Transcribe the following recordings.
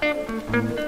Thank you.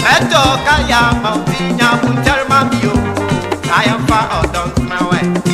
Eto kaya pa finya punjar mabio. Kaya pa odon mawe.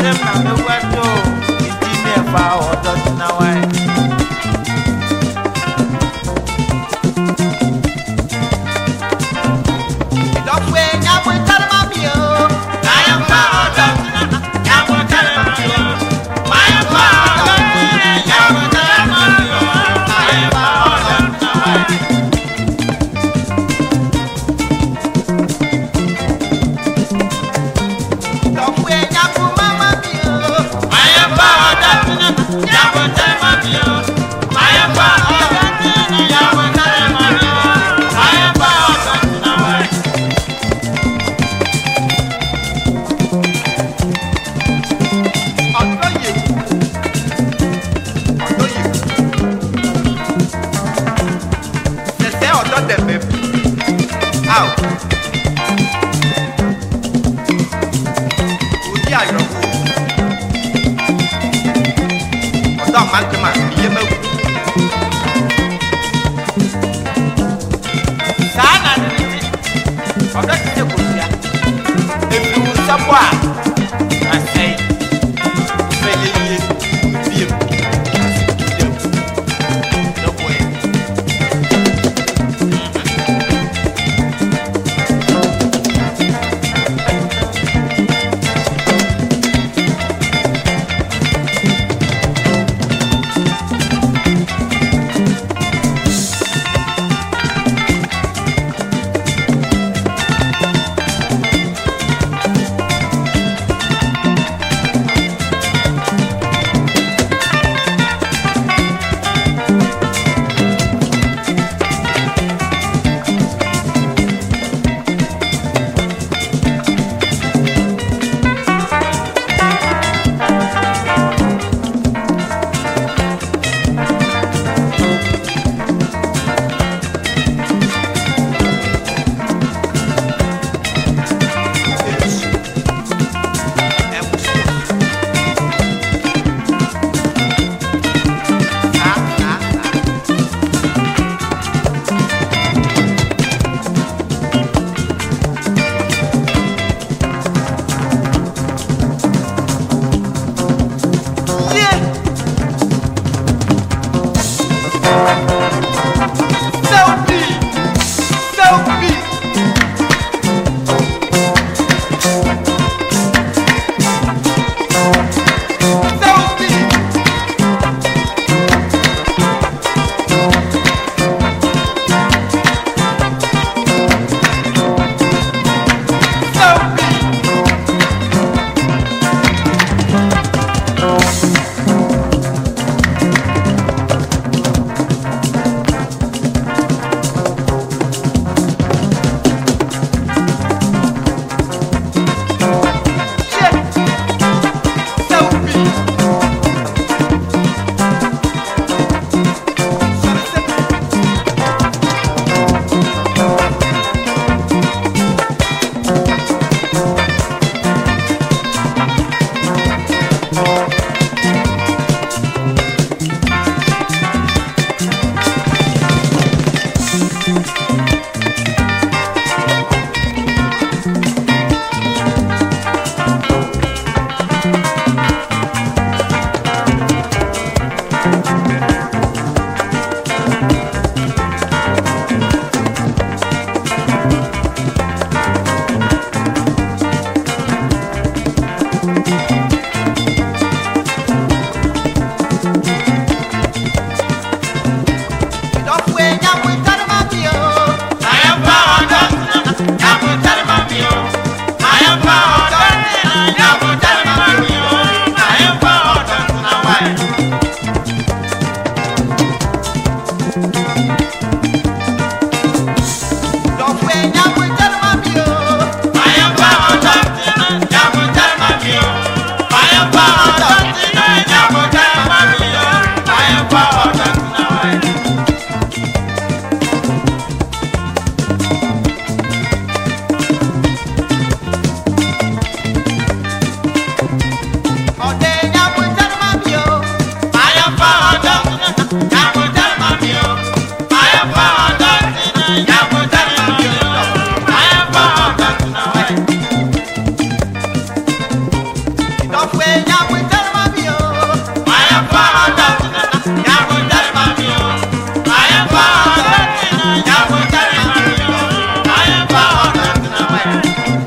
nne m na meweta o It's in efe ahụ ọ̀dọ́ tẹ̀fẹ̀ áò. Òjì àyọ̀kú. Ọ̀dọ́ máa ń jẹ́ màá iye mẹ́wù. Sáà nà ní ti ọ̀dọ́ ti ṣe kò sí ya. Èmi wù sẹ́pọ̀ à, àṣẹ yìí.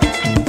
Thank you.